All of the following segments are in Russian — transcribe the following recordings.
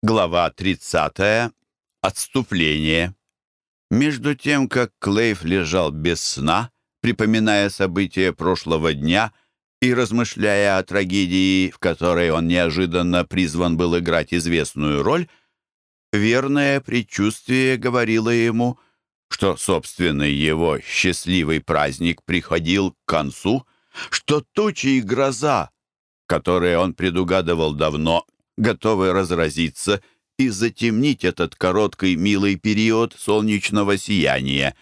Глава 30. Отступление. Между тем, как Клейв лежал без сна, припоминая события прошлого дня и размышляя о трагедии, в которой он неожиданно призван был играть известную роль, верное предчувствие говорило ему, что собственный его счастливый праздник приходил к концу, что тучи и гроза, которые он предугадывал давно, готовы разразиться и затемнить этот короткий милый период солнечного сияния.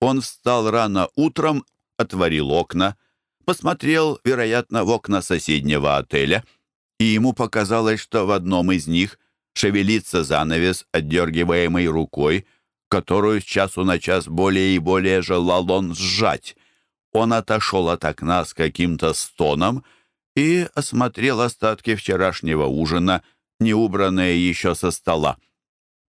Он встал рано утром, отворил окна, посмотрел, вероятно, в окна соседнего отеля, и ему показалось, что в одном из них шевелится занавес, отдергиваемый рукой, которую с часу на час более и более желал он сжать. Он отошел от окна с каким-то стоном — и осмотрел остатки вчерашнего ужина, не убранные еще со стола.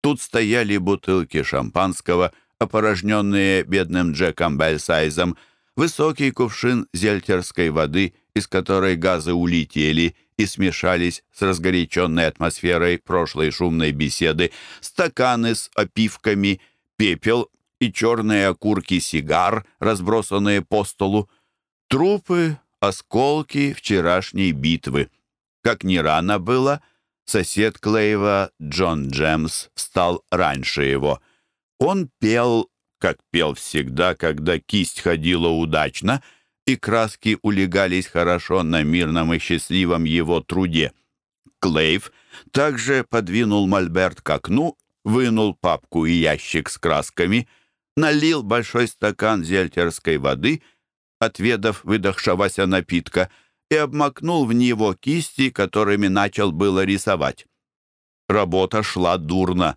Тут стояли бутылки шампанского, опорожненные бедным Джеком Бельсайзом, высокий кувшин зельтерской воды, из которой газы улетели и смешались с разгоряченной атмосферой прошлой шумной беседы, стаканы с опивками, пепел и черные окурки сигар, разбросанные по столу. Трупы, осколки вчерашней битвы. Как ни рано было, сосед Клейва, Джон Джемс, встал раньше его. Он пел, как пел всегда, когда кисть ходила удачно, и краски улегались хорошо на мирном и счастливом его труде. Клейв также подвинул мольберт к окну, вынул папку и ящик с красками, налил большой стакан зельтерской воды — отведав выдохшегося напитка, и обмакнул в него кисти, которыми начал было рисовать. Работа шла дурно.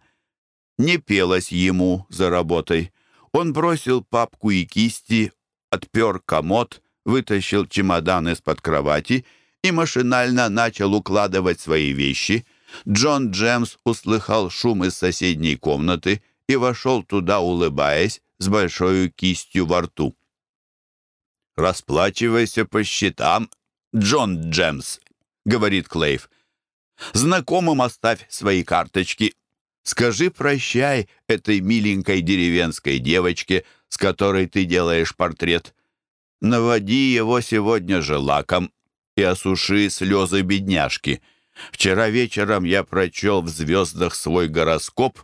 Не пелось ему за работой. Он бросил папку и кисти, отпер комод, вытащил чемодан из-под кровати и машинально начал укладывать свои вещи. Джон Джемс услыхал шум из соседней комнаты и вошел туда, улыбаясь, с большой кистью во рту. «Расплачивайся по счетам, Джон Джемс», — говорит Клейв. «Знакомым оставь свои карточки. Скажи прощай этой миленькой деревенской девочке, с которой ты делаешь портрет. Наводи его сегодня же лаком и осуши слезы бедняжки. Вчера вечером я прочел в звездах свой гороскоп.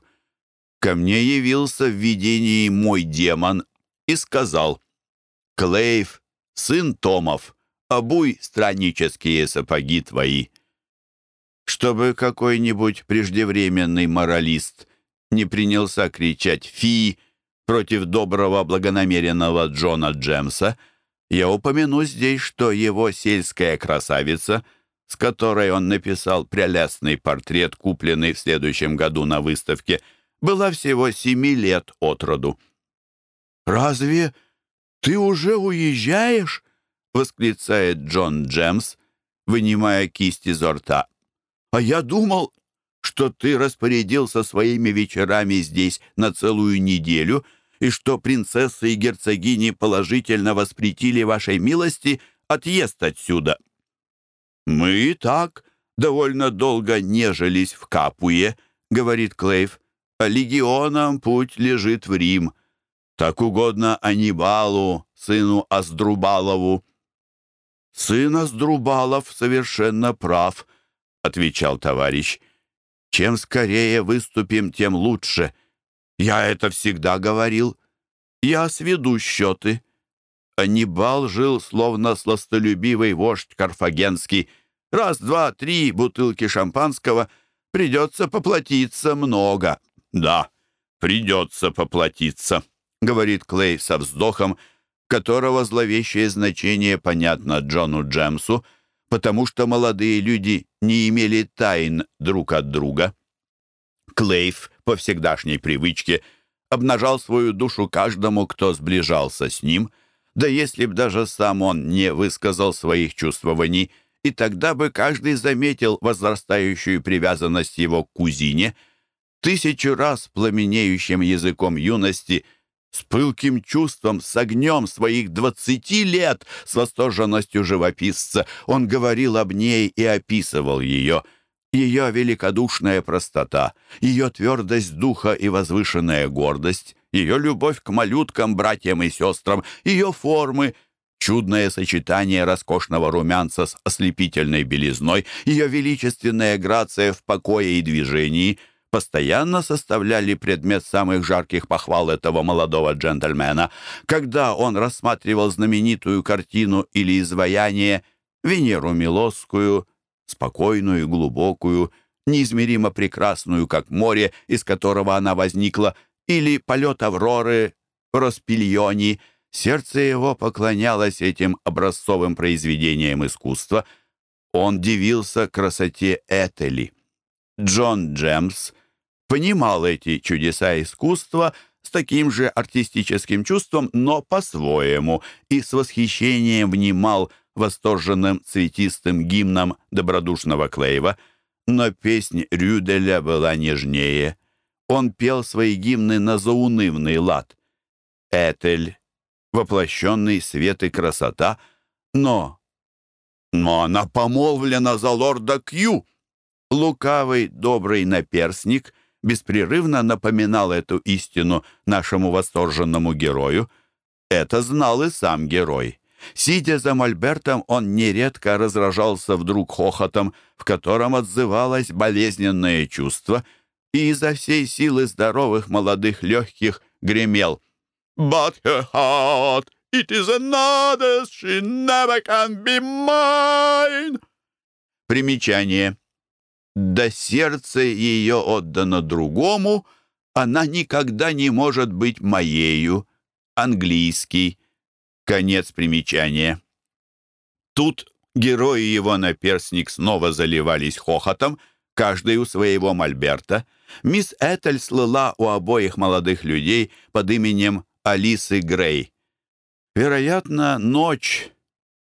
Ко мне явился в видении мой демон и сказал — Клейв, сын Томов, обуй страннические сапоги твои. Чтобы какой-нибудь преждевременный моралист не принялся кричать «Фи!» против доброго благонамеренного Джона Джемса, я упомяну здесь, что его сельская красавица, с которой он написал прелестный портрет, купленный в следующем году на выставке, была всего семи лет от роду. «Разве «Ты уже уезжаешь?» — восклицает Джон Джемс, вынимая кисть изо рта. «А я думал, что ты распорядился своими вечерами здесь на целую неделю и что принцессы и герцогини положительно воспретили вашей милости отъезд отсюда». «Мы и так довольно долго нежились в Капуе», — говорит Клейв. «А легионам путь лежит в Рим. Так угодно Анибалу, сыну Аздрубалову». «Сын Аздрубалов совершенно прав», — отвечал товарищ. «Чем скорее выступим, тем лучше. Я это всегда говорил. Я сведу счеты». Анибал жил, словно сластолюбивый вождь карфагенский. Раз, два, три бутылки шампанского. Придется поплатиться много. Да, придется поплатиться. — говорит Клей со вздохом, которого зловещее значение понятно Джону Джемсу, потому что молодые люди не имели тайн друг от друга. Клейв по всегдашней привычке обнажал свою душу каждому, кто сближался с ним, да если б даже сам он не высказал своих чувствований, и тогда бы каждый заметил возрастающую привязанность его к кузине, тысячу раз пламенеющим языком юности — с пылким чувством, с огнем своих двадцати лет, с восторженностью живописца, он говорил об ней и описывал ее. Ее великодушная простота, ее твердость духа и возвышенная гордость, ее любовь к малюткам, братьям и сестрам, ее формы, чудное сочетание роскошного румянца с ослепительной белизной, ее величественная грация в покое и движении постоянно составляли предмет самых жарких похвал этого молодого джентльмена. Когда он рассматривал знаменитую картину или изваяние Венеру Милосскую, спокойную, глубокую, неизмеримо прекрасную, как море, из которого она возникла, или полет Авроры в Роспильоне, сердце его поклонялось этим образцовым произведениям искусства. Он дивился красоте Этели. Джон Джемс понимал эти чудеса искусства с таким же артистическим чувством, но по-своему, и с восхищением внимал восторженным цветистым гимном добродушного Клейва, но песнь Рюделя была нежнее. Он пел свои гимны на заунывный лад. Этель, воплощенный свет и красота, но... Но она помолвлена за лорда Кью. Лукавый, добрый наперсник беспрерывно напоминал эту истину нашему восторженному герою. Это знал и сам герой. Сидя за мольбертом, он нередко разражался вдруг хохотом, в котором отзывалось болезненное чувство, и изо всей силы здоровых молодых легких гремел «But her heart, it is another's, she never can be mine!» Примечание. «Да сердце ее отдано другому, она никогда не может быть моею». Английский. Конец примечания. Тут герои его наперсник снова заливались хохотом, каждый у своего мольберта. Мисс Этель слыла у обоих молодых людей под именем Алисы Грей. Вероятно, ночь,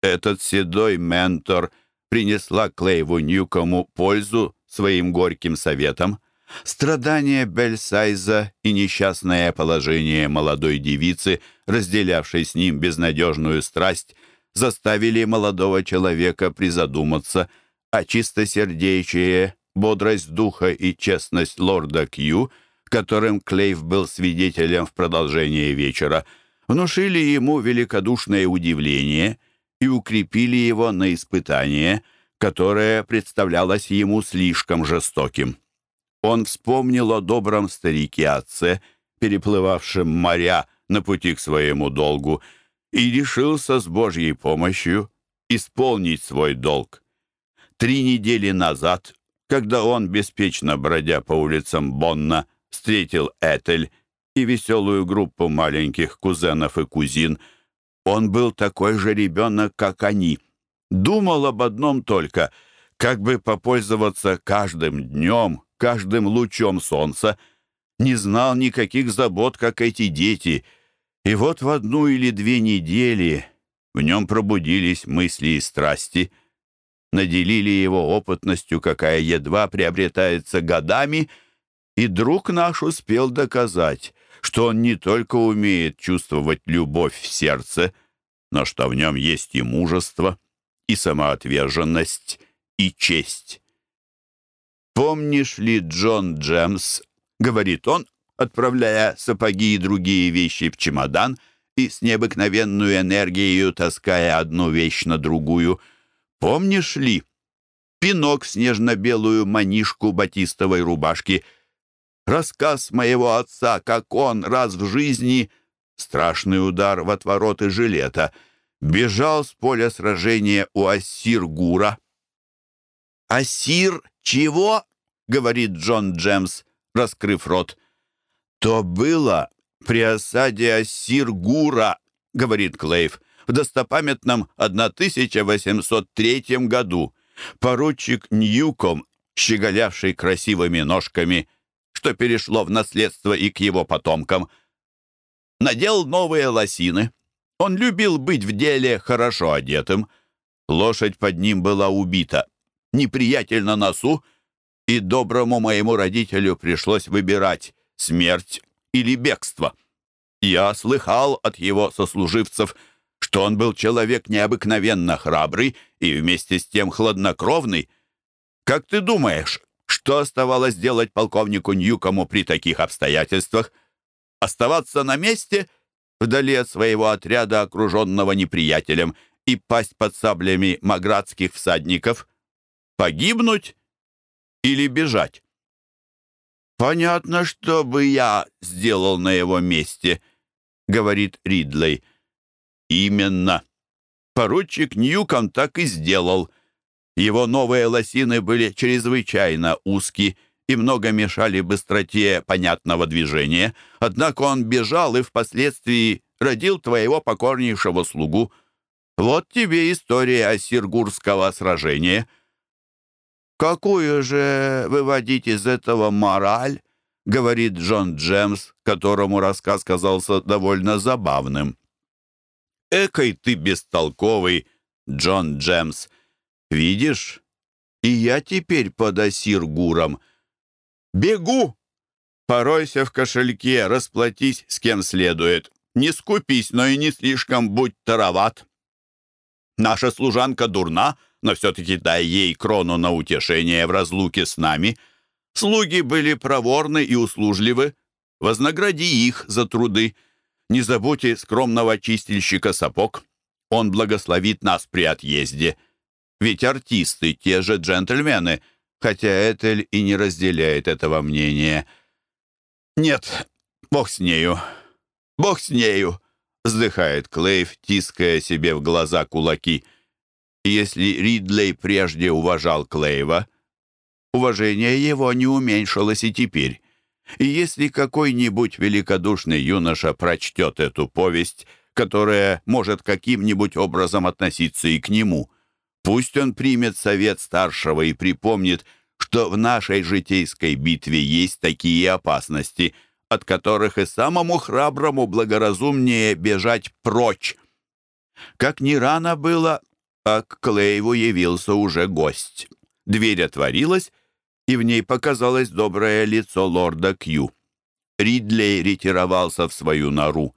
этот седой ментор, принесла Клейву Ньюкому пользу своим горьким советом. Страдания Бельсайза и несчастное положение молодой девицы, разделявшей с ним безнадежную страсть, заставили молодого человека призадуматься, а чистосердечие, бодрость духа и честность лорда Кью, которым Клейв был свидетелем в продолжении вечера, внушили ему великодушное удивление и укрепили его на испытание, которое представлялось ему слишком жестоким. Он вспомнил о добром старике-отце, переплывавшем моря на пути к своему долгу, и решился с Божьей помощью исполнить свой долг. Три недели назад, когда он, беспечно бродя по улицам Бонна, встретил Этель и веселую группу маленьких кузенов и кузин, он был такой же ребенок, как они. Думал об одном только — как бы попользоваться каждым днем, каждым лучом солнца, не знал никаких забот, как эти дети. И вот в одну или две недели в нем пробудились мысли и страсти, наделили его опытностью, какая едва приобретается годами, и друг наш успел доказать, что он не только умеет чувствовать любовь в сердце, но что в нем есть и мужество, и самоотверженность, и честь. «Помнишь ли, Джон Джемс?» — говорит он, отправляя сапоги и другие вещи в чемодан и с необыкновенную энергией таская одну вещь на другую. «Помнишь ли?» Пинок в снежно-белую манишку батистовой рубашки. Рассказ моего отца, как он раз в жизни, страшный удар в отвороты жилета, бежал с поля сражения у Ассир-Гура. «Ассир чего?» — говорит Джон Джемс, раскрыв рот. «То было при осаде Ассир-Гура», — говорит Клейв, «в достопамятном 1803 году. Поручик Ньюком, щеголявший красивыми ножками, что перешло в наследство и к его потомкам, надел новые лосины. Он любил быть в деле хорошо одетым. Лошадь под ним была убита неприятель на носу, и доброму моему родителю пришлось выбирать смерть или бегство. Я слыхал от его сослуживцев, что он был человек необыкновенно храбрый и вместе с тем хладнокровный. Как ты думаешь, что оставалось делать полковнику Ньюкому при таких обстоятельствах? Оставаться на месте, вдали от своего отряда, окруженного неприятелем, и пасть под саблями маградских всадников? Погибнуть или бежать? «Понятно, что бы я сделал на его месте», — говорит Ридлей. «Именно. Поручик Ньюком так и сделал. Его новые лосины были чрезвычайно узкие и много мешали быстроте понятного движения, однако он бежал и впоследствии родил твоего покорнейшего слугу. Вот тебе история Ассиргурского сражения». «Какую же выводить из этого мораль?» — говорит Джон Джемс, которому рассказ казался довольно забавным. «Экой ты бестолковый, Джон Джемс! Видишь, и я теперь под Асиргуром. Бегу! Поройся в кошельке, расплатись с кем следует. Не скупись, но и не слишком будь тароват. Наша служанка дурна — но все-таки дай ей крону на утешение в разлуке с нами. Слуги были проворны и услужливы. Вознагради их за труды. Не забудьте скромного чистильщика сапог. Он благословит нас при отъезде. Ведь артисты — те же джентльмены, хотя Этель и не разделяет этого мнения. «Нет, бог с нею, бог с нею», — вздыхает Клейв, тиская себе в глаза кулаки — если Ридлей прежде уважал Клейва, уважение его не уменьшилось и теперь. И если какой-нибудь великодушный юноша прочтет эту повесть, которая может каким-нибудь образом относиться и к нему, пусть он примет совет старшего и припомнит, что в нашей житейской битве есть такие опасности, от которых и самому храброму благоразумнее бежать прочь. Как ни рано было, а к Клейву явился уже гость. Дверь отворилась, и в ней показалось доброе лицо лорда Кью. Ридлей ретировался в свою нору.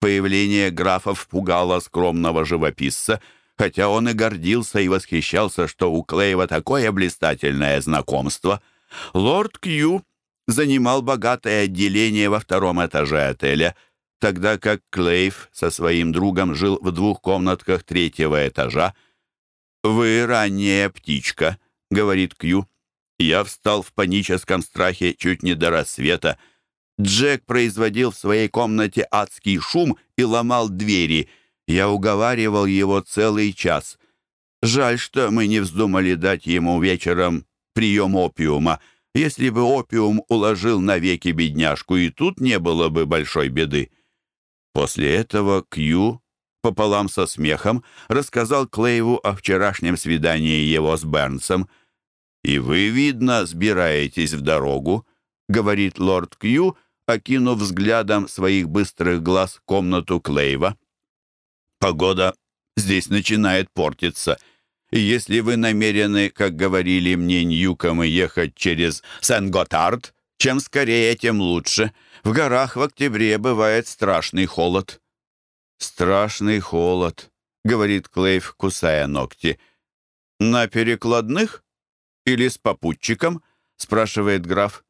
Появление графа впугало скромного живописца, хотя он и гордился и восхищался, что у Клейва такое блистательное знакомство. Лорд Кью занимал богатое отделение во втором этаже отеля — тогда как Клейв со своим другом жил в двух комнатках третьего этажа. «Вы ранняя птичка», — говорит Кью. Я встал в паническом страхе чуть не до рассвета. Джек производил в своей комнате адский шум и ломал двери. Я уговаривал его целый час. Жаль, что мы не вздумали дать ему вечером прием опиума. Если бы опиум уложил навеки бедняжку, и тут не было бы большой беды. После этого Кью, пополам со смехом, рассказал Клейву о вчерашнем свидании его с Бернсом. «И вы, видно, сбираетесь в дорогу», — говорит лорд Кью, окинув взглядом своих быстрых глаз комнату Клейва. «Погода здесь начинает портиться». И если вы намерены, как говорили мне Ньюком, ехать через Сен-Готард, чем скорее, тем лучше. В горах в октябре бывает страшный холод». «Страшный холод», — говорит Клейв, кусая ногти. «На перекладных? Или с попутчиком?» — спрашивает граф.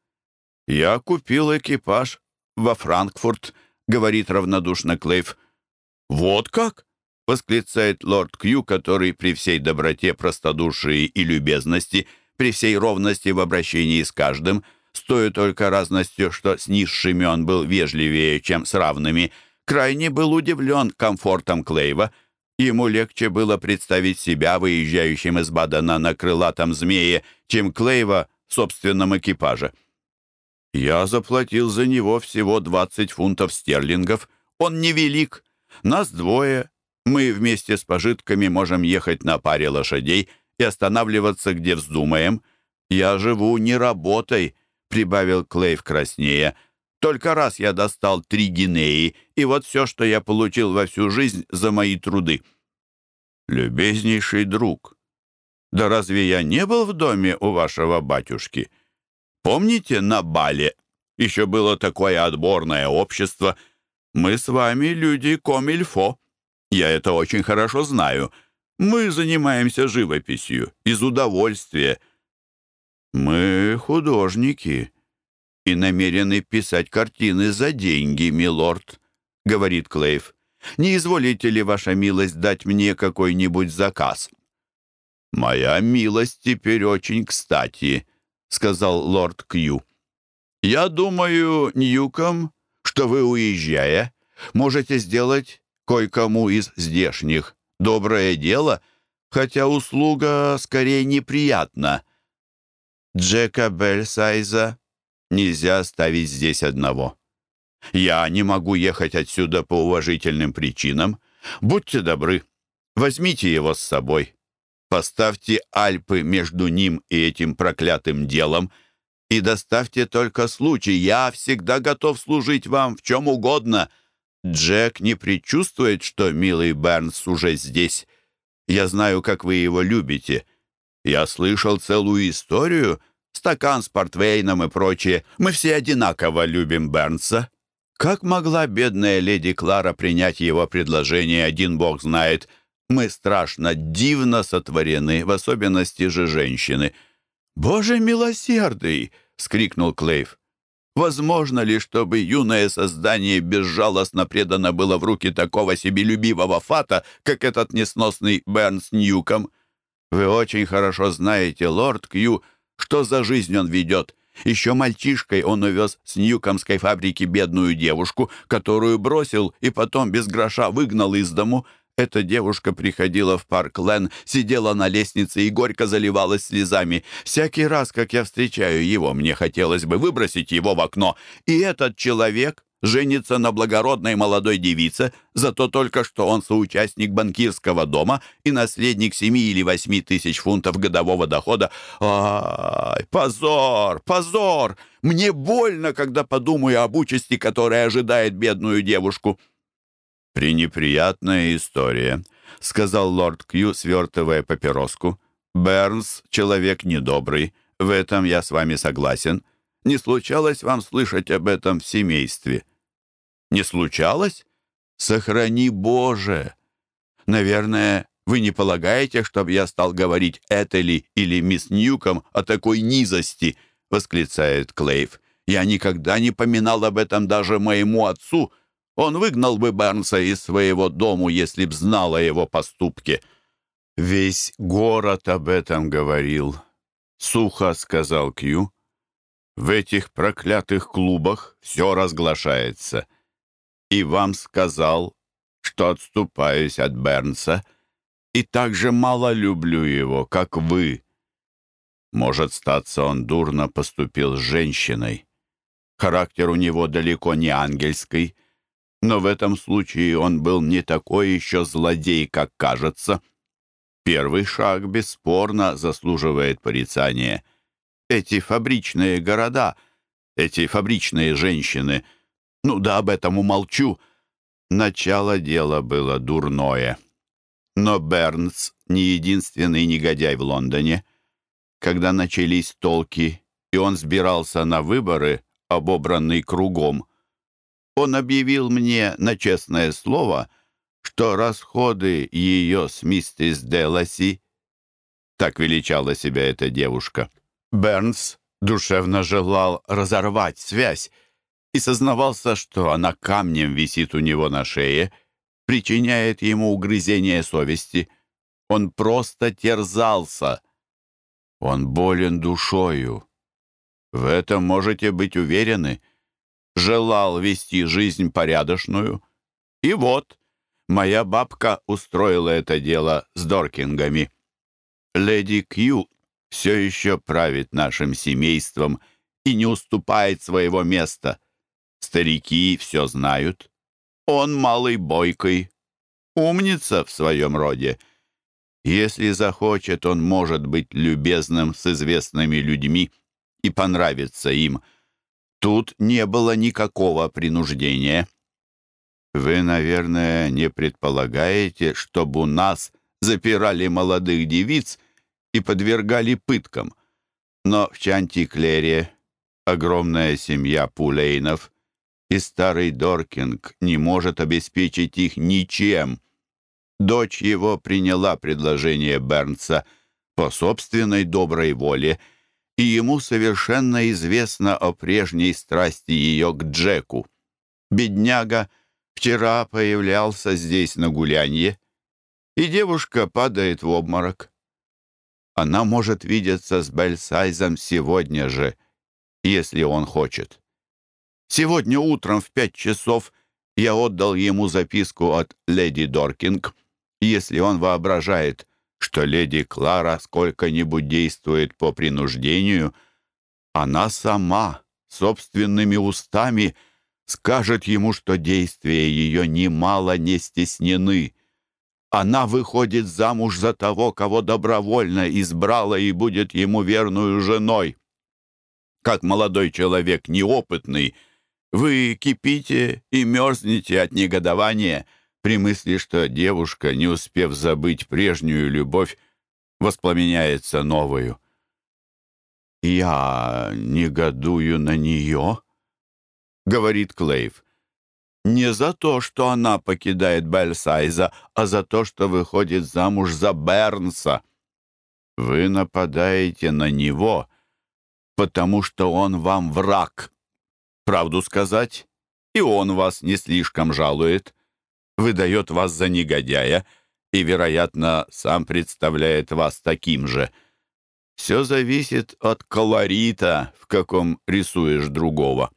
«Я купил экипаж во Франкфурт», — говорит равнодушно Клейв. «Вот как?» — восклицает лорд Кью, который при всей доброте, простодушии и любезности, при всей ровности в обращении с каждым — с той только разностью, что с низшими он был вежливее, чем с равными, крайне был удивлен комфортом Клейва. Ему легче было представить себя выезжающим из Бадена на крылатом змее, чем Клейва в собственном экипаже. «Я заплатил за него всего 20 фунтов стерлингов. Он невелик. Нас двое. Мы вместе с пожитками можем ехать на паре лошадей и останавливаться, где вздумаем. Я живу не работой, — прибавил Клейв краснее. «Только раз я достал три гинеи, и вот все, что я получил во всю жизнь за мои труды». «Любезнейший друг, да разве я не был в доме у вашего батюшки? Помните, на бале еще было такое отборное общество? Мы с вами люди комильфо. Я это очень хорошо знаю. Мы занимаемся живописью из удовольствия». «Мы художники и намерены писать картины за деньги, милорд», — говорит Клейв. «Не изволите ли, ваша милость, дать мне какой-нибудь заказ?» «Моя милость теперь очень кстати», — сказал лорд Кью. «Я думаю, Ньюком, что вы, уезжая, можете сделать кое-кому из здешних доброе дело, хотя услуга скорее неприятна. Джека Бельсайза нельзя оставить здесь одного. Я не могу ехать отсюда по уважительным причинам. Будьте добры, возьмите его с собой. Поставьте Альпы между ним и этим проклятым делом и доставьте только случай. Я всегда готов служить вам в чем угодно. Джек не предчувствует, что милый Бернс уже здесь. Я знаю, как вы его любите. Я слышал целую историю, стакан с портвейном и прочее. Мы все одинаково любим Бернса. Как могла бедная леди Клара принять его предложение, один бог знает. Мы страшно дивно сотворены, в особенности же женщины. «Боже милосердый!» — скрикнул Клейв. «Возможно ли, чтобы юное создание безжалостно предано было в руки такого себелюбивого фата, как этот несносный Бернс Ньюком? Вы очень хорошо знаете, лорд Кью, что за жизнь он ведет. Еще мальчишкой он увез с Ньюкомской фабрики бедную девушку, которую бросил и потом без гроша выгнал из дому. Эта девушка приходила в парк Лен, сидела на лестнице и горько заливалась слезами. Всякий раз, как я встречаю его, мне хотелось бы выбросить его в окно. И этот человек женится на благородной молодой девице, зато только что он соучастник банкирского дома и наследник семи или восьми тысяч фунтов годового дохода. Ай, позор, позор! Мне больно, когда подумаю об участи, которая ожидает бедную девушку. «Пренеприятная история», — сказал лорд Кью, свертывая папироску. «Бернс — человек недобрый. В этом я с вами согласен. Не случалось вам слышать об этом в семействе?» «Не случалось? Сохрани Боже!» «Наверное, вы не полагаете, чтобы я стал говорить Этели или мисс Ньюком о такой низости?» — восклицает Клейв. «Я никогда не поминал об этом даже моему отцу, он выгнал бы Бернса из своего дому, если б знал о его поступке. Весь город об этом говорил. Сухо сказал Кью. В этих проклятых клубах все разглашается. И вам сказал, что отступаюсь от Бернса и так же мало люблю его, как вы. Может, статься он дурно поступил с женщиной. Характер у него далеко не ангельский — но в этом случае он был не такой еще злодей, как кажется. Первый шаг бесспорно заслуживает порицания. Эти фабричные города, эти фабричные женщины, ну да об этом умолчу. Начало дела было дурное. Но Бернс не единственный негодяй в Лондоне. Когда начались толки, и он сбирался на выборы, обобранный кругом, он объявил мне на честное слово, что расходы ее с миссис Деласи, так величала себя эта девушка, Бернс душевно желал разорвать связь и сознавался, что она камнем висит у него на шее, причиняет ему угрызение совести. Он просто терзался. Он болен душою. В этом можете быть уверены желал вести жизнь порядочную. И вот, моя бабка устроила это дело с Доркингами. Леди Кью все еще правит нашим семейством и не уступает своего места. Старики все знают. Он малый бойкой, умница в своем роде. Если захочет, он может быть любезным с известными людьми и понравиться им — Тут не было никакого принуждения. Вы, наверное, не предполагаете, чтобы у нас запирали молодых девиц и подвергали пыткам. Но в Чантиклере огромная семья Пулейнов, и старый Доркинг не может обеспечить их ничем. Дочь его приняла предложение Бернса по собственной доброй воле — и ему совершенно известно о прежней страсти ее к Джеку. Бедняга вчера появлялся здесь на гулянье, и девушка падает в обморок. Она может видеться с Бельсайзом сегодня же, если он хочет. Сегодня утром в пять часов я отдал ему записку от леди Доркинг. Если он воображает, что леди Клара сколько-нибудь действует по принуждению, она сама, собственными устами, скажет ему, что действия ее немало не стеснены. Она выходит замуж за того, кого добровольно избрала и будет ему верную женой. Как молодой человек неопытный, вы кипите и мерзнете от негодования — при мысли, что девушка, не успев забыть прежнюю любовь, воспламеняется новую. «Я негодую на нее», — говорит Клейв. «Не за то, что она покидает Бельсайза, а за то, что выходит замуж за Бернса. Вы нападаете на него, потому что он вам враг. Правду сказать, и он вас не слишком жалует выдает вас за негодяя и, вероятно, сам представляет вас таким же. Все зависит от колорита, в каком рисуешь другого.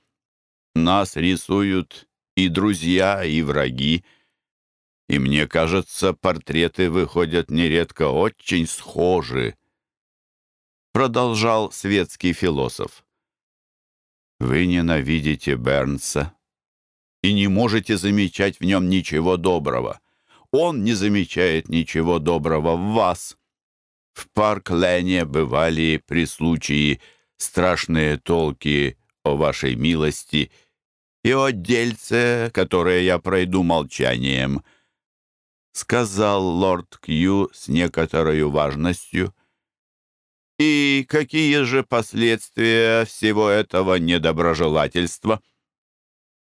Нас рисуют и друзья, и враги, и мне кажется, портреты выходят нередко очень схожи. Продолжал светский философ. Вы ненавидите Бернса, и не можете замечать в нем ничего доброго. Он не замечает ничего доброго в вас. В Парк-Лене бывали при случае страшные толки о вашей милости и о дельце, которое я пройду молчанием, — сказал лорд Кью с некоторой важностью. «И какие же последствия всего этого недоброжелательства?»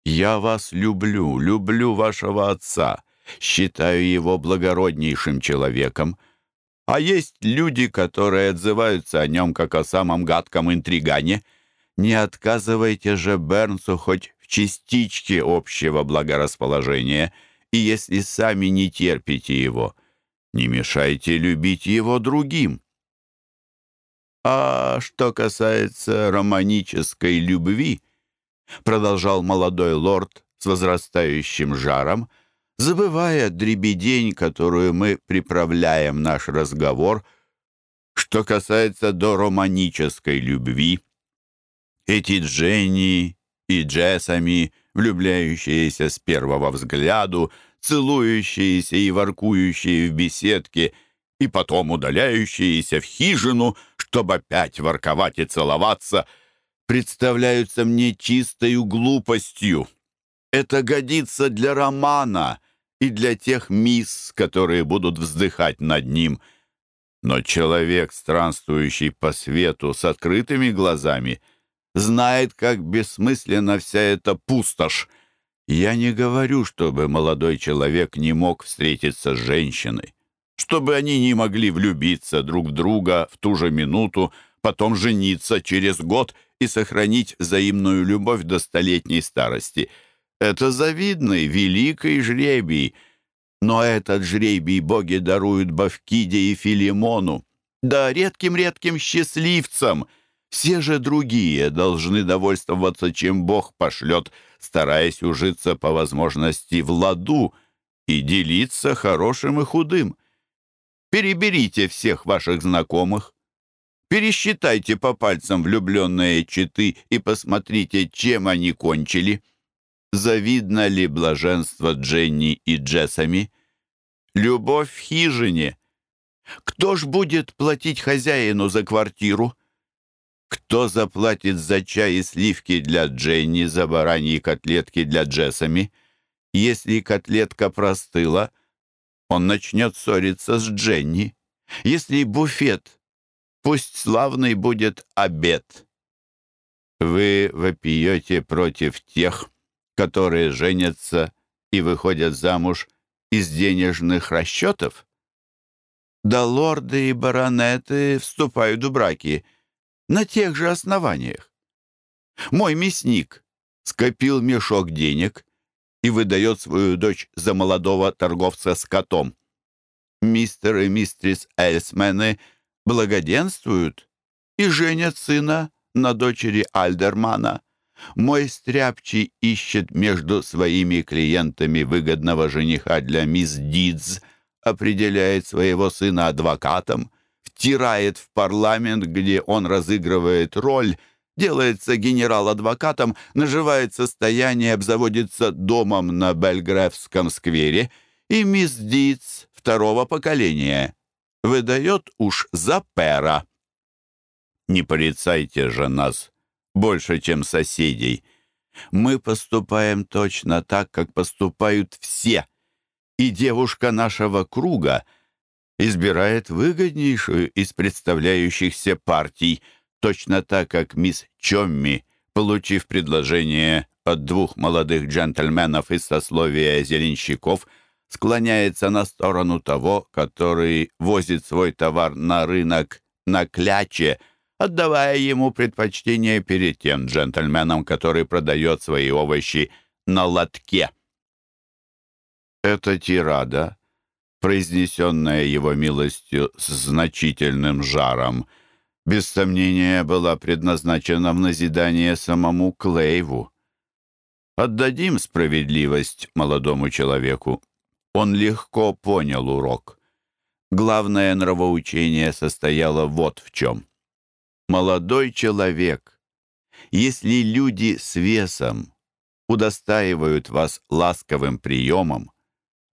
«Я вас люблю, люблю вашего отца, считаю его благороднейшим человеком. А есть люди, которые отзываются о нем как о самом гадком интригане. Не отказывайте же Бернсу хоть в частичке общего благорасположения, и если сами не терпите его, не мешайте любить его другим». А что касается романической любви, продолжал молодой лорд с возрастающим жаром, забывая дребедень, которую мы приправляем наш разговор, что касается до романической любви. Эти Дженни и Джессами, влюбляющиеся с первого взгляду, целующиеся и воркующие в беседке, и потом удаляющиеся в хижину, чтобы опять ворковать и целоваться — представляются мне чистою глупостью. Это годится для романа и для тех мисс, которые будут вздыхать над ним. Но человек, странствующий по свету с открытыми глазами, знает, как бессмысленна вся эта пустошь. Я не говорю, чтобы молодой человек не мог встретиться с женщиной, чтобы они не могли влюбиться друг в друга в ту же минуту, потом жениться через год — и сохранить взаимную любовь до столетней старости. Это завидный, великий жребий. Но этот жребий боги даруют Бавкиде и Филимону. Да редким-редким счастливцам. Все же другие должны довольствоваться, чем Бог пошлет, стараясь ужиться по возможности в ладу и делиться хорошим и худым. Переберите всех ваших знакомых, Пересчитайте по пальцам влюбленные читы и посмотрите, чем они кончили. Завидно ли блаженство Дженни и Джессами? Любовь в хижине. Кто ж будет платить хозяину за квартиру? Кто заплатит за чай и сливки для Дженни, за бараньи котлетки для Джессами? Если котлетка простыла, он начнет ссориться с Дженни. Если буфет Пусть славный будет обед. Вы вопиете против тех, которые женятся и выходят замуж из денежных расчетов? Да лорды и баронеты вступают в браки на тех же основаниях. Мой мясник скопил мешок денег и выдает свою дочь за молодого торговца с котом. Мистер и мистрис Эльсмены благоденствуют и женят сына на дочери Альдермана. Мой стряпчий ищет между своими клиентами выгодного жениха для мисс Дидз, определяет своего сына адвокатом, втирает в парламент, где он разыгрывает роль, делается генерал-адвокатом, наживает состояние, обзаводится домом на Бельгревском сквере, и мисс Дидз второго поколения выдает уж за пера. Не порицайте же нас больше, чем соседей. Мы поступаем точно так, как поступают все, и девушка нашего круга избирает выгоднейшую из представляющихся партий, точно так, как мисс Чомми, получив предложение от двух молодых джентльменов из сословия зеленщиков, склоняется на сторону того, который возит свой товар на рынок на кляче, отдавая ему предпочтение перед тем джентльменом, который продает свои овощи на лотке. Эта тирада, произнесенная его милостью с значительным жаром, без сомнения была предназначена в назидание самому Клейву. Отдадим справедливость молодому человеку. Он легко понял урок. Главное нравоучение состояло вот в чем. Молодой человек, если люди с весом удостаивают вас ласковым приемом,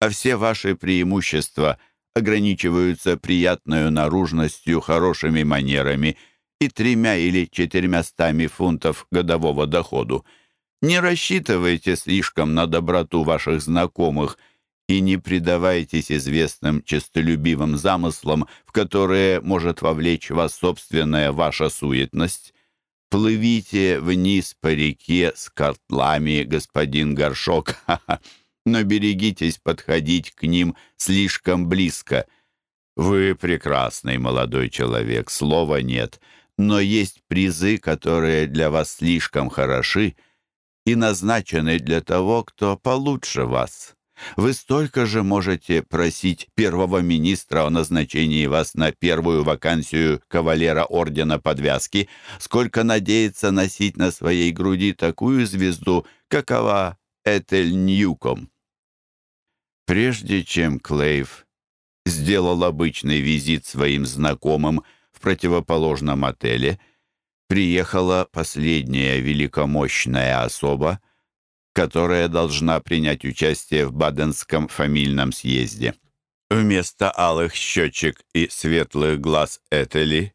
а все ваши преимущества ограничиваются приятной наружностью, хорошими манерами и тремя или четырьмястами фунтов годового доходу, не рассчитывайте слишком на доброту ваших знакомых – и не предавайтесь известным честолюбивым замыслам, в которые может вовлечь вас собственная ваша суетность. Плывите вниз по реке с котлами, господин Горшок, но берегитесь подходить к ним слишком близко. Вы прекрасный молодой человек, слова нет, но есть призы, которые для вас слишком хороши и назначены для того, кто получше вас. Вы столько же можете просить первого министра о назначении вас на первую вакансию кавалера ордена подвязки, сколько надеется носить на своей груди такую звезду, какова Этель Ньюком. Прежде чем Клейв сделал обычный визит своим знакомым в противоположном отеле, приехала последняя великомощная особа — которая должна принять участие в Баденском фамильном съезде. Вместо алых щечек и светлых глаз Этели,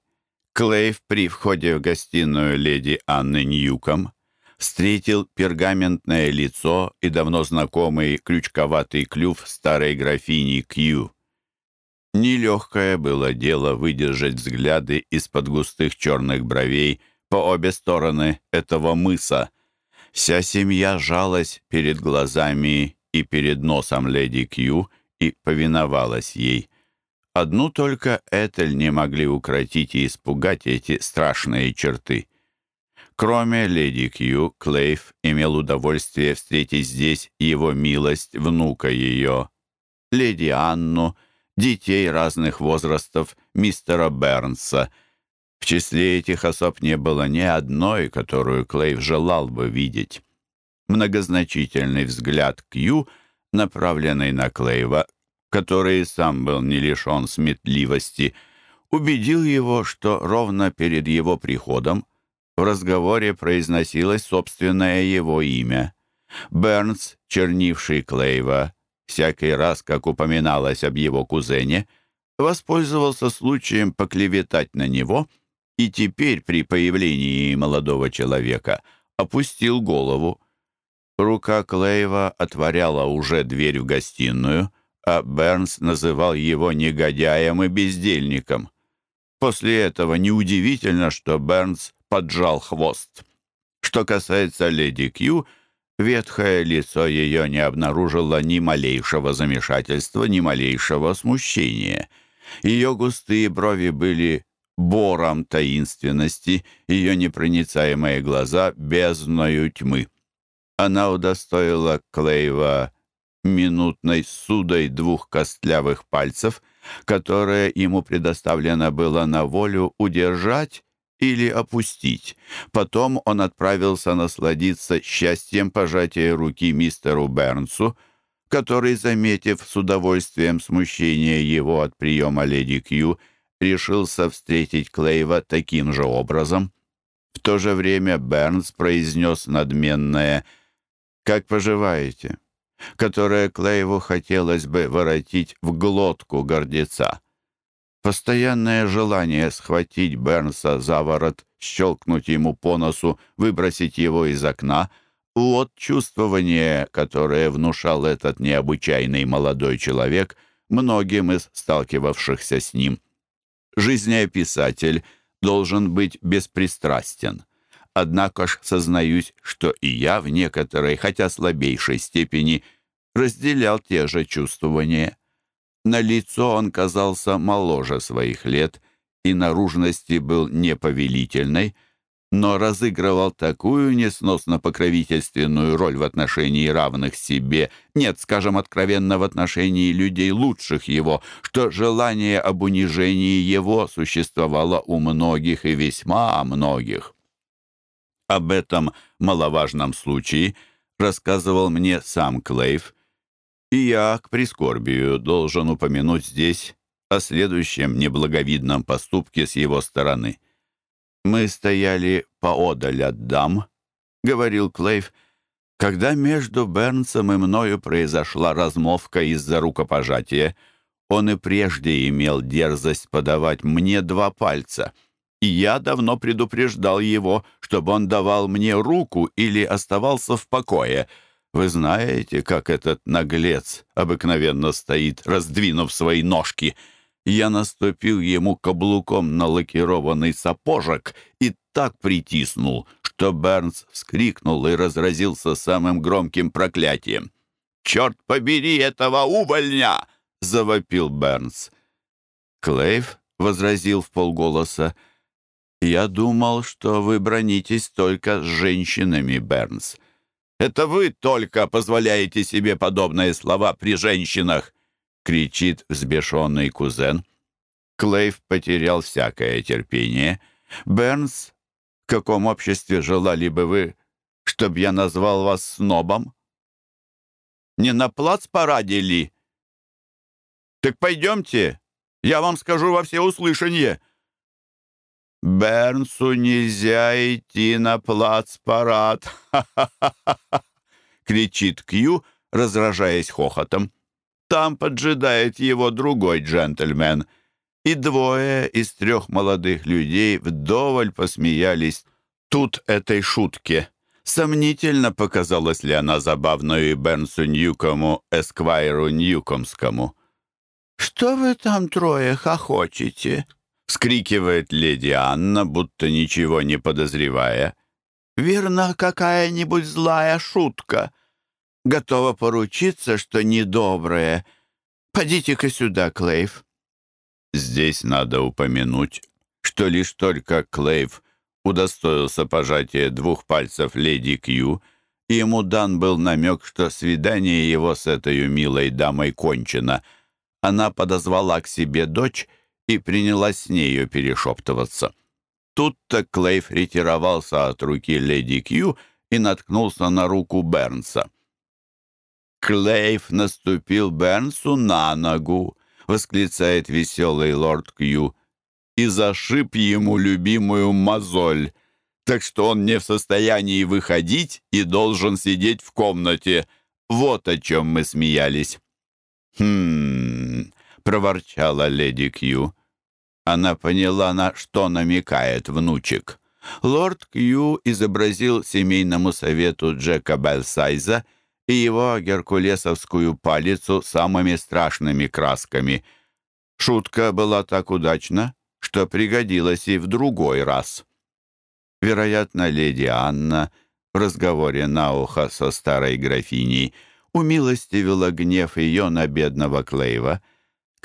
Клейв при входе в гостиную леди Анны Ньюком встретил пергаментное лицо и давно знакомый крючковатый клюв старой графини Кью. Нелегкое было дело выдержать взгляды из-под густых черных бровей по обе стороны этого мыса, Вся семья жалась перед глазами и перед носом леди Кью и повиновалась ей. Одну только Этель не могли укротить и испугать эти страшные черты. Кроме леди Кью, Клейв имел удовольствие встретить здесь его милость, внука ее, леди Анну, детей разных возрастов, мистера Бернса — в числе этих особ не было ни одной, которую Клейв желал бы видеть. Многозначительный взгляд Кью, направленный на Клейва, который сам был не лишен сметливости, убедил его, что ровно перед его приходом в разговоре произносилось собственное его имя. Бернс, чернивший Клейва, всякий раз, как упоминалось об его кузене, воспользовался случаем поклеветать на него — и теперь при появлении молодого человека опустил голову. Рука Клейва отворяла уже дверь в гостиную, а Бернс называл его негодяем и бездельником. После этого неудивительно, что Бернс поджал хвост. Что касается леди Кью, ветхое лицо ее не обнаружило ни малейшего замешательства, ни малейшего смущения. Ее густые брови были бором таинственности, ее непроницаемые глаза бездною тьмы. Она удостоила Клейва минутной судой двух костлявых пальцев, которое ему предоставлено было на волю удержать или опустить. Потом он отправился насладиться счастьем пожатия руки мистеру Бернсу, который, заметив с удовольствием смущение его от приема леди Кью, решился встретить Клейва таким же образом. В то же время Бернс произнес надменное «Как поживаете?» которое Клейву хотелось бы воротить в глотку гордеца. Постоянное желание схватить Бернса за ворот, щелкнуть ему по носу, выбросить его из окна — вот чувствование, которое внушал этот необычайный молодой человек многим из сталкивавшихся с ним. Жизнеописатель должен быть беспристрастен. Однако ж сознаюсь, что и я в некоторой, хотя слабейшей степени, разделял те же чувствования. На лицо он казался моложе своих лет и наружности был неповелительной, но разыгрывал такую несносно-покровительственную роль в отношении равных себе, нет, скажем откровенно, в отношении людей лучших его, что желание об унижении его существовало у многих и весьма многих. Об этом маловажном случае рассказывал мне сам Клейв, и я к прискорбию должен упомянуть здесь о следующем неблаговидном поступке с его стороны. «Мы стояли поодаль от дам», — говорил Клейв, «когда между Бернсом и мною произошла размовка из-за рукопожатия. Он и прежде имел дерзость подавать мне два пальца» и я давно предупреждал его, чтобы он давал мне руку или оставался в покое. Вы знаете, как этот наглец обыкновенно стоит, раздвинув свои ножки. Я наступил ему каблуком на лакированный сапожек и так притиснул, что Бернс вскрикнул и разразился самым громким проклятием. «Черт побери этого увольня!» — завопил Бернс. Клейв возразил в полголоса. «Я думал, что вы бронитесь только с женщинами, Бернс. Это вы только позволяете себе подобные слова при женщинах!» — кричит взбешенный кузен. Клейв потерял всякое терпение. «Бернс, в каком обществе желали бы вы, чтобы я назвал вас снобом? Не на плац параде ли? Так пойдемте, я вам скажу во всеуслышание». Бернсу нельзя идти на плацпарад!» — кричит Кью, разражаясь хохотом. Там поджидает его другой джентльмен. И двое из трех молодых людей вдоволь посмеялись тут этой шутке. Сомнительно показалась ли она забавной Бернсу Ньюкому, Эсквайру Ньюкомскому. «Что вы там трое хохочете?» — вскрикивает леди Анна, будто ничего не подозревая. «Верно, какая-нибудь злая шутка. Готова поручиться, что недобрая. Подите-ка сюда, Клейв». Здесь надо упомянуть, что лишь только Клейв удостоился пожатия двух пальцев леди Кью, и ему дан был намек, что свидание его с этой милой дамой кончено. Она подозвала к себе дочь и принялась с нею перешептываться. Тут-то Клейф ретировался от руки леди Кью и наткнулся на руку Бернса. «Клейф наступил Бернсу на ногу», — восклицает веселый лорд Кью, «и зашиб ему любимую мозоль, так что он не в состоянии выходить и должен сидеть в комнате. Вот о чем мы смеялись». «Хм...» — проворчала леди Кью. Она поняла, на что намекает внучек. Лорд Кью изобразил семейному совету Джека Белсайза и его геркулесовскую палицу самыми страшными красками. Шутка была так удачна, что пригодилась и в другой раз. Вероятно, леди Анна в разговоре на ухо со старой графиней умилостивила гнев ее на бедного Клейва —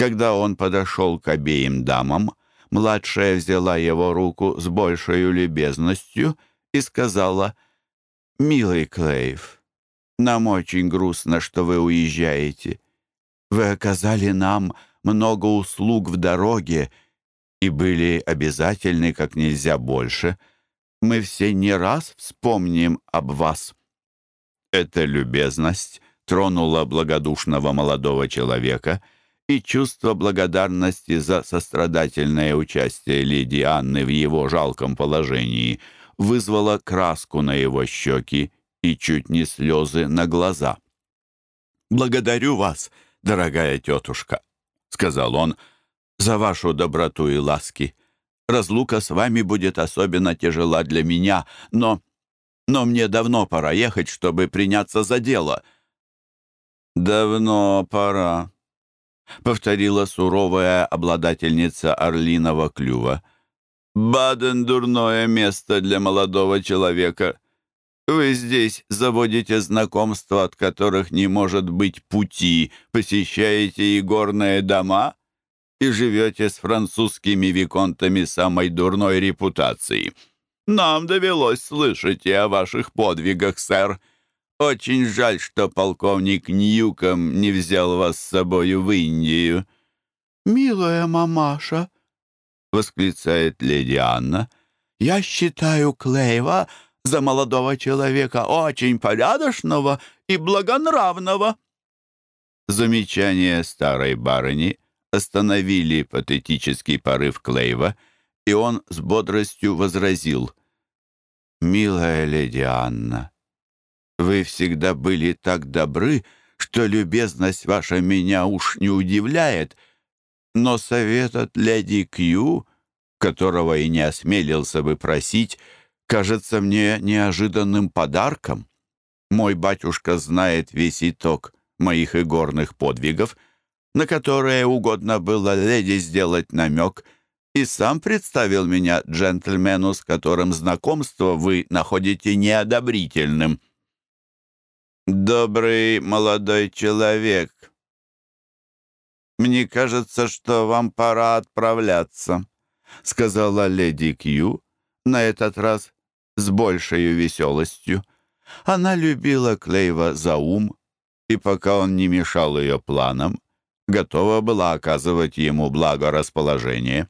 когда он подошел к обеим дамам, младшая взяла его руку с большей любезностью и сказала, «Милый Клейв, нам очень грустно, что вы уезжаете. Вы оказали нам много услуг в дороге и были обязательны как нельзя больше. Мы все не раз вспомним об вас». Эта любезность тронула благодушного молодого человека, и чувство благодарности за сострадательное участие леди Анны в его жалком положении вызвало краску на его щеки и чуть не слезы на глаза. «Благодарю вас, дорогая тетушка», — сказал он, — «за вашу доброту и ласки. Разлука с вами будет особенно тяжела для меня, но... но мне давно пора ехать, чтобы приняться за дело». «Давно пора», — повторила суровая обладательница орлиного клюва. «Баден — дурное место для молодого человека. Вы здесь заводите знакомства, от которых не может быть пути, посещаете игорные дома и живете с французскими виконтами самой дурной репутацией. Нам довелось слышать и о ваших подвигах, сэр». Очень жаль, что полковник Ньюком не взял вас с собою в Индию». «Милая мамаша», — восклицает леди Анна, «я считаю Клейва за молодого человека очень порядочного и благонравного». Замечания старой барыни остановили патетический порыв Клейва, и он с бодростью возразил. «Милая леди Анна, вы всегда были так добры, что любезность ваша меня уж не удивляет, но совет от леди Кью, которого и не осмелился бы просить, кажется мне неожиданным подарком. Мой батюшка знает весь итог моих игорных подвигов, на которые угодно было леди сделать намек, и сам представил меня джентльмену, с которым знакомство вы находите неодобрительным. «Добрый молодой человек, мне кажется, что вам пора отправляться», сказала леди Кью, на этот раз с большей веселостью. Она любила Клейва за ум, и пока он не мешал ее планам, готова была оказывать ему благорасположение.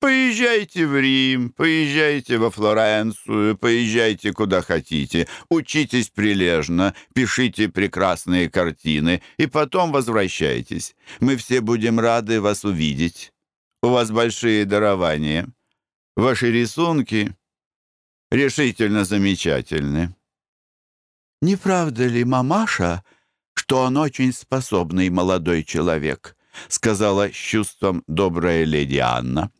Поезжайте в Рим, поезжайте во Флоренцию, поезжайте куда хотите, учитесь прилежно, пишите прекрасные картины и потом возвращайтесь. Мы все будем рады вас увидеть. У вас большие дарования. Ваши рисунки решительно замечательны. Не правда ли, мамаша, что он очень способный молодой человек? сказала с чувством добрая леди Анна.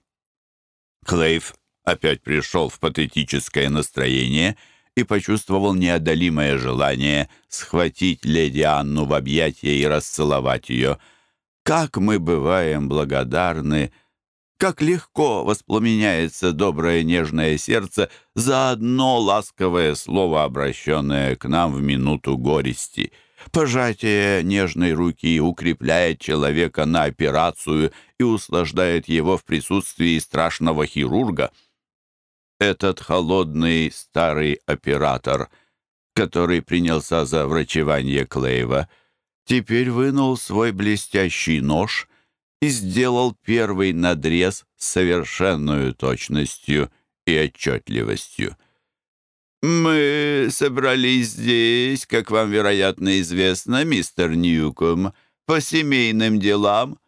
Клейв опять пришел в патетическое настроение и почувствовал неодолимое желание схватить леди Анну в объятия и расцеловать ее. Как мы бываем благодарны, как легко воспламеняется доброе нежное сердце за одно ласковое слово, обращенное к нам в минуту горести — Пожатие нежной руки укрепляет человека на операцию и услаждает его в присутствии страшного хирурга. Этот холодный старый оператор, который принялся за врачевание Клейва, теперь вынул свой блестящий нож и сделал первый надрез с совершенной точностью и отчетливостью. «Мы собрались здесь, как вам, вероятно, известно, мистер Ньюком, по семейным делам,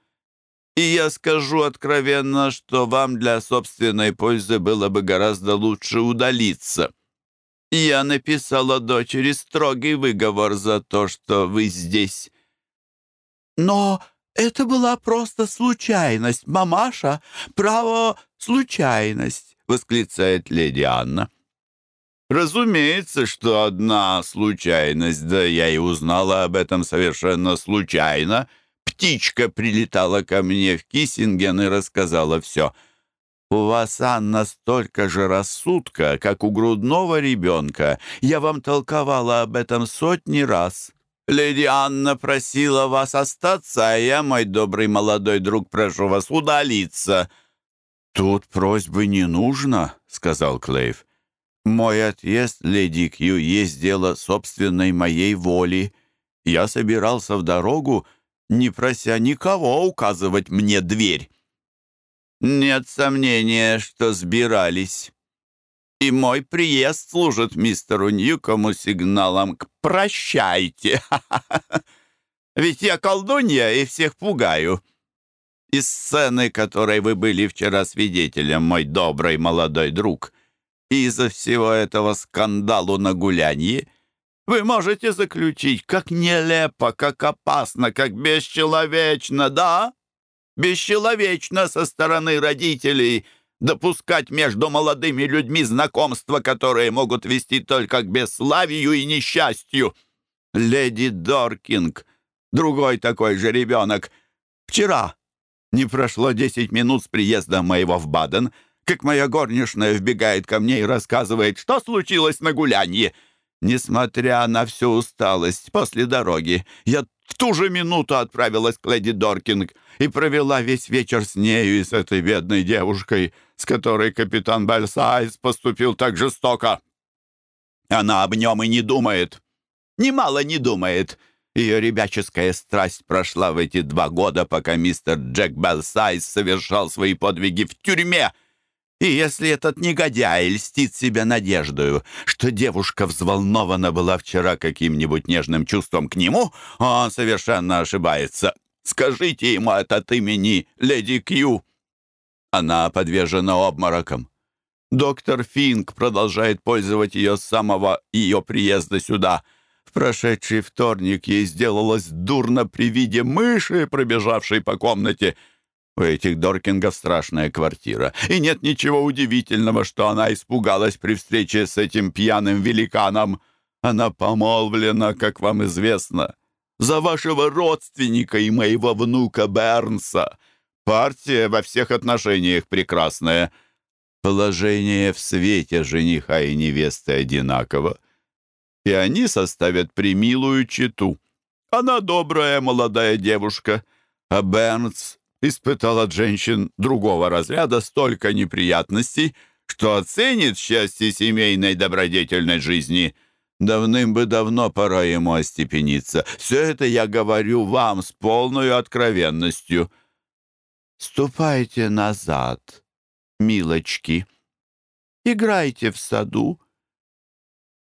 и я скажу откровенно, что вам для собственной пользы было бы гораздо лучше удалиться. Я написала дочери строгий выговор за то, что вы здесь». «Но это была просто случайность, мамаша, право, случайность», — восклицает леди Анна. Разумеется, что одна случайность, да я и узнала об этом совершенно случайно. Птичка прилетала ко мне в Киссинген и рассказала все. «У вас, Анна, столько же рассудка, как у грудного ребенка. Я вам толковала об этом сотни раз. Леди Анна просила вас остаться, а я, мой добрый молодой друг, прошу вас удалиться». «Тут просьбы не нужно», — сказал Клейв. «Мой отъезд, леди Кью, есть дело собственной моей воли. Я собирался в дорогу, не прося никого указывать мне дверь». «Нет сомнения, что сбирались. И мой приезд служит мистеру Ньюкому сигналом к «прощайте». Ведь я колдунья и всех пугаю. Из сцены, которой вы были вчера свидетелем, мой добрый молодой друг, и из-за всего этого скандалу на гулянье, вы можете заключить, как нелепо, как опасно, как бесчеловечно, да? Бесчеловечно со стороны родителей допускать между молодыми людьми знакомства, которые могут вести только к бесславию и несчастью. Леди Доркинг, другой такой же ребенок. Вчера не прошло десять минут с приезда моего в Баден, как моя горничная вбегает ко мне и рассказывает, что случилось на гулянье. Несмотря на всю усталость после дороги, я в ту же минуту отправилась к леди Доркинг и провела весь вечер с нею и с этой бедной девушкой, с которой капитан Бальсайз поступил так жестоко. Она об нем и не думает. Немало не думает. Ее ребяческая страсть прошла в эти два года, пока мистер Джек Белсайз совершал свои подвиги в тюрьме. И если этот негодяй льстит себе надеждою, что девушка взволнована была вчера каким-нибудь нежным чувством к нему, он совершенно ошибается. Скажите ему это от имени леди Кью. Она подвержена обморокам. Доктор Финк продолжает пользовать ее с самого ее приезда сюда — в прошедший вторник ей сделалось дурно при виде мыши, пробежавшей по комнате. У этих Доркингов страшная квартира, и нет ничего удивительного, что она испугалась при встрече с этим пьяным великаном. Она помолвлена, как вам известно, за вашего родственника и моего внука Бернса. Партия во всех отношениях прекрасная. Положение в свете жениха и невесты одинаково и они составят примилую читу. Она добрая молодая девушка, а Бернс испытал от женщин другого разряда столько неприятностей, что оценит счастье семейной добродетельной жизни. Давным бы давно пора ему остепениться. Все это я говорю вам с полной откровенностью. Ступайте назад, милочки. Играйте в саду,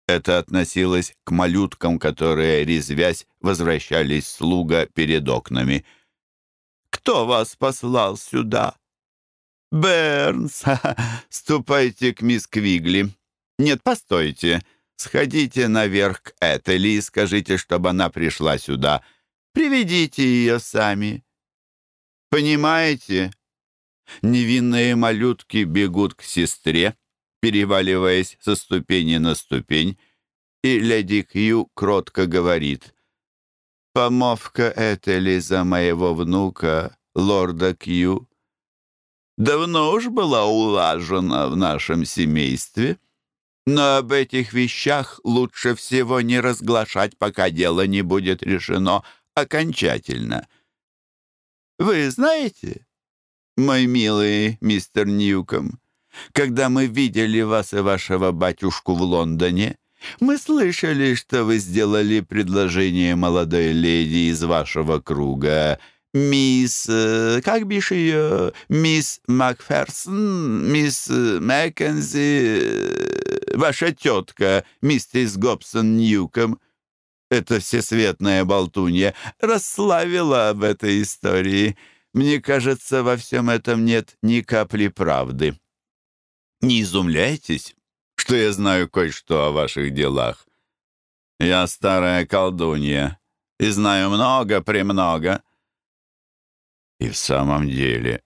это относилось к малюткам, которые, резвясь, возвращались слуга перед окнами. «Кто вас послал сюда?» «Бернс! Ступайте к мисс Квигли. Нет, постойте. Сходите наверх к Этели и скажите, чтобы она пришла сюда. Приведите ее сами. Понимаете?» Невинные малютки бегут к сестре, переваливаясь со ступени на ступень, и леди Кью кротко говорит «Помовка это ли за моего внука, лорда Кью?» Давно уж была улажена в нашем семействе, но об этих вещах лучше всего не разглашать, пока дело не будет решено окончательно. Вы знаете, мой милый мистер Ньюком, когда мы видели вас и вашего батюшку в Лондоне, мы слышали, что вы сделали предложение молодой леди из вашего круга, мисс... Э, как бишь ее? Мисс Макферсон, мисс Маккензи, э, ваша тетка, миссис Гобсон Ньюком. Это всесветная болтунья расславила об этой истории. Мне кажется, во всем этом нет ни капли правды. Не изумляйтесь, что я знаю кое-что о ваших делах. Я старая колдунья и знаю много-премного. И в самом деле,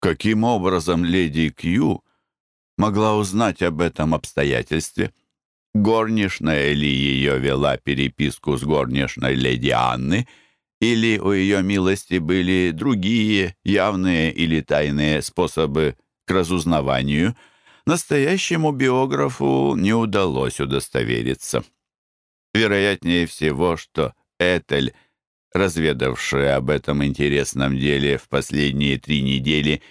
каким образом леди Кью могла узнать об этом обстоятельстве? Горничная ли ее вела переписку с горничной леди Анны, или у ее милости были другие явные или тайные способы к разузнаванию, настоящему биографу не удалось удостовериться. Вероятнее всего, что Этель, разведавшая об этом интересном деле в последние три недели,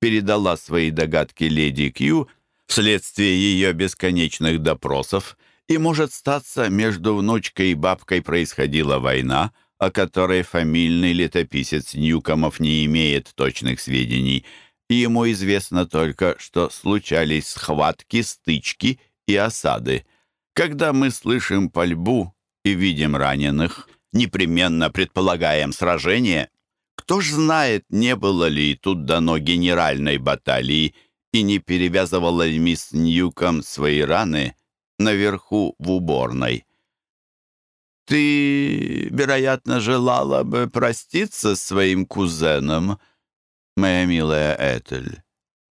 передала свои догадки леди Кью вследствие ее бесконечных допросов, и, может статься, между внучкой и бабкой происходила война, о которой фамильный летописец Ньюкомов не имеет точных сведений, и ему известно только, что случались схватки, стычки и осады. Когда мы слышим пальбу и видим раненых, непременно предполагаем сражение. Кто ж знает, не было ли тут дано генеральной баталии и не перевязывала ли мисс Ньюком свои раны наверху в уборной. «Ты, вероятно, желала бы проститься с своим кузеном, моя милая Этель»,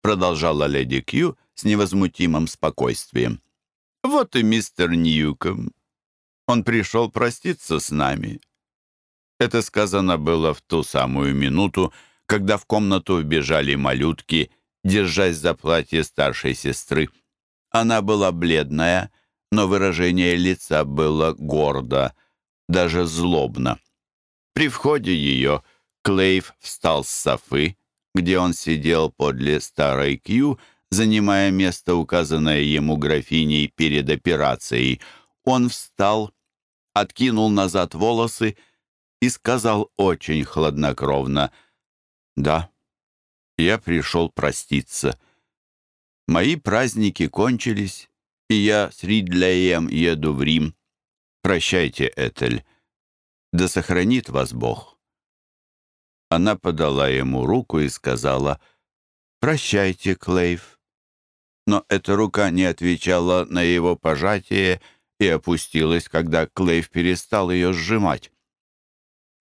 продолжала леди Кью с невозмутимым спокойствием. «Вот и мистер Ньюком. Он пришел проститься с нами». Это сказано было в ту самую минуту, когда в комнату вбежали малютки, держась за платье старшей сестры. Она была бледная, но выражение лица было гордо, даже злобно. При входе ее Клейв встал с софы, где он сидел подле старой Кью, занимая место, указанное ему графиней перед операцией. Он встал, откинул назад волосы и сказал очень хладнокровно, «Да, я пришел проститься. Мои праздники кончились, и я с Ридлеем еду в Рим. Прощайте, Этель. Да сохранит вас Бог». Она подала ему руку и сказала «Прощайте, Клейв». Но эта рука не отвечала на его пожатие и опустилась, когда Клейв перестал ее сжимать.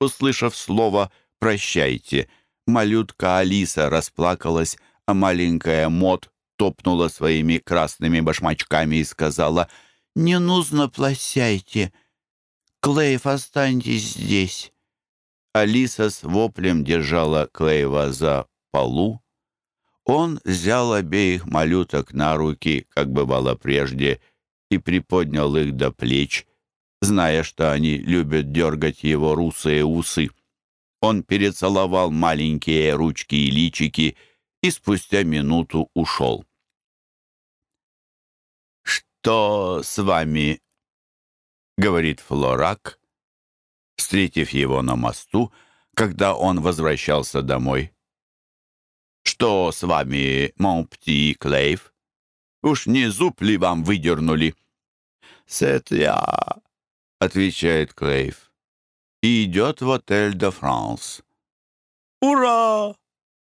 Услышав слово «прощайте», малютка Алиса расплакалась, а маленькая Мот топнула своими красными башмачками и сказала «Не нужно плащайте. Клейв, останьтесь здесь». Алиса с воплем держала Клейва за полу. Он взял обеих малюток на руки, как бывало прежде, и приподнял их до плеч, зная, что они любят дергать его русые усы. Он перецеловал маленькие ручки и личики и спустя минуту ушел что с вами?» — говорит Флорак, встретив его на мосту, когда он возвращался домой. «Что с вами, Монпти Клейв? Уж не зуб ли вам выдернули?» «Сет я», — отвечает Клейв, и идет в отель де Франс. «Ура!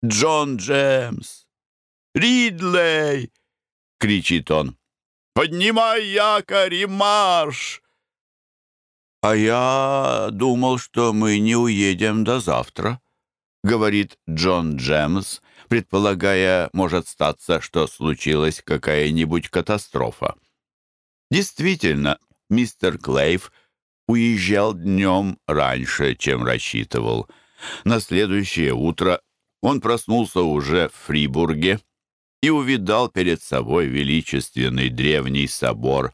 Джон Джеймс! Ридлей!» — кричит он. Поднимай якорь и марш!» «А я думал, что мы не уедем до завтра», — говорит Джон Джемс, предполагая, может статься, что случилась какая-нибудь катастрофа. Действительно, мистер Клейв уезжал днем раньше, чем рассчитывал. На следующее утро он проснулся уже в Фрибурге, и увидал перед собой величественный древний собор.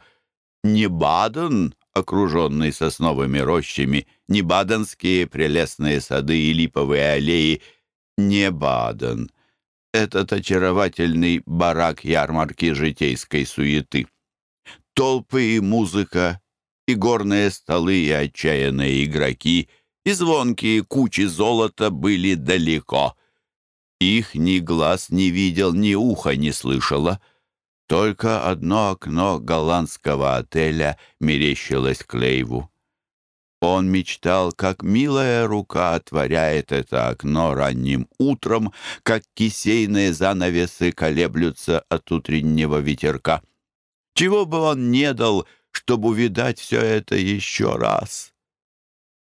Не Баден, окруженный сосновыми рощами, не баденские прелестные сады и липовые аллеи, не Баден. Этот очаровательный барак ярмарки житейской суеты. Толпы и музыка, и горные столы, и отчаянные игроки, и звонкие кучи золота были далеко. Их ни глаз не видел, ни уха не слышало. Только одно окно голландского отеля мерещилось Клейву. Он мечтал, как милая рука отворяет это окно ранним утром, как кисейные занавесы колеблются от утреннего ветерка. Чего бы он не дал, чтобы увидать все это еще раз?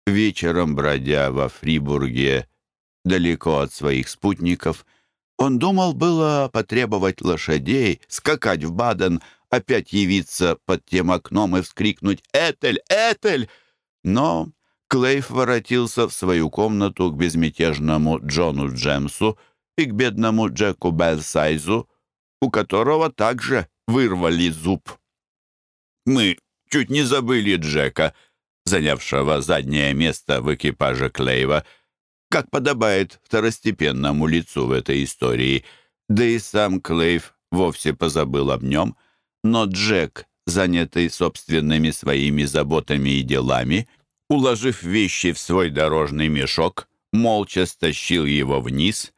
Вечером, бродя во Фрибурге, далеко от своих спутников. Он думал было потребовать лошадей, скакать в Баден, опять явиться под тем окном и вскрикнуть «Этель! Этель!» Но Клейф воротился в свою комнату к безмятежному Джону Джемсу и к бедному Джеку Белсайзу, у которого также вырвали зуб. Мы чуть не забыли Джека, занявшего заднее место в экипаже Клейва, как подобает второстепенному лицу в этой истории. Да и сам Клейв вовсе позабыл об нем. Но Джек, занятый собственными своими заботами и делами, уложив вещи в свой дорожный мешок, молча стащил его вниз,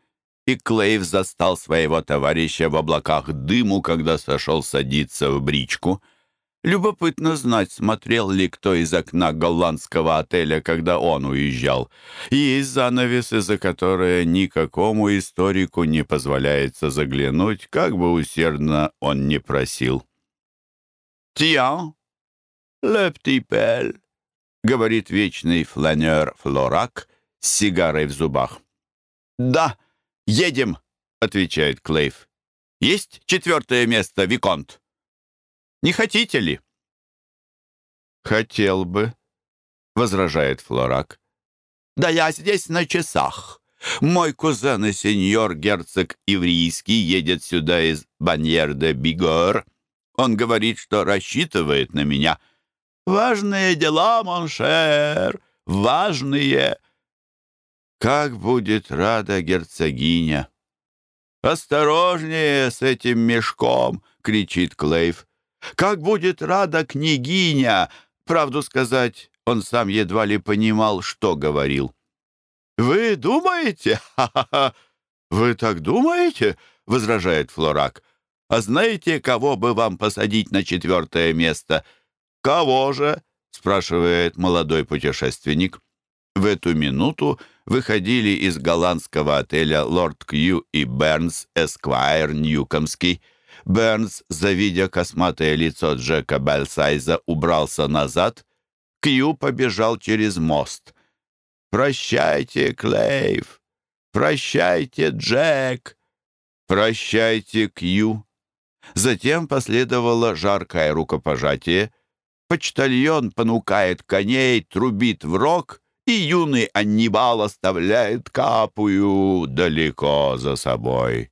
и Клейв застал своего товарища в облаках дыму, когда сошел садиться в бричку. Любопытно знать, смотрел ли кто из окна голландского отеля, когда он уезжал. Есть занавесы, за которые никакому историку не позволяется заглянуть, как бы усердно он не просил. «Тиан, ле птипель», — говорит вечный фланер Флорак с сигарой в зубах. «Да, едем», — отвечает Клейв. «Есть четвертое место, Виконт?» Не хотите ли?» «Хотел бы», — возражает Флорак. «Да я здесь на часах. Мой кузен и сеньор герцог Иврийский едет сюда из Баньер-де-Бигор. Он говорит, что рассчитывает на меня. Важные дела, моншер, важные». «Как будет рада герцогиня!» «Осторожнее с этим мешком!» — кричит Клейв. Как будет рада княгиня! Правду сказать, он сам едва ли понимал, что говорил. «Вы думаете? Вы так думаете?» — возражает Флорак. «А знаете, кого бы вам посадить на четвертое место?» «Кого же?» — спрашивает молодой путешественник. В эту минуту выходили из голландского отеля «Лорд Кью» и «Бернс Эсквайр Ньюкомский». Бернс, завидя косматое лицо Джека Бельсайза, убрался назад. Кью побежал через мост. «Прощайте, Клейв! Прощайте, Джек! Прощайте, Кью!» Затем последовало жаркое рукопожатие. Почтальон понукает коней, трубит в рог, и юный Аннибал оставляет капую далеко за собой.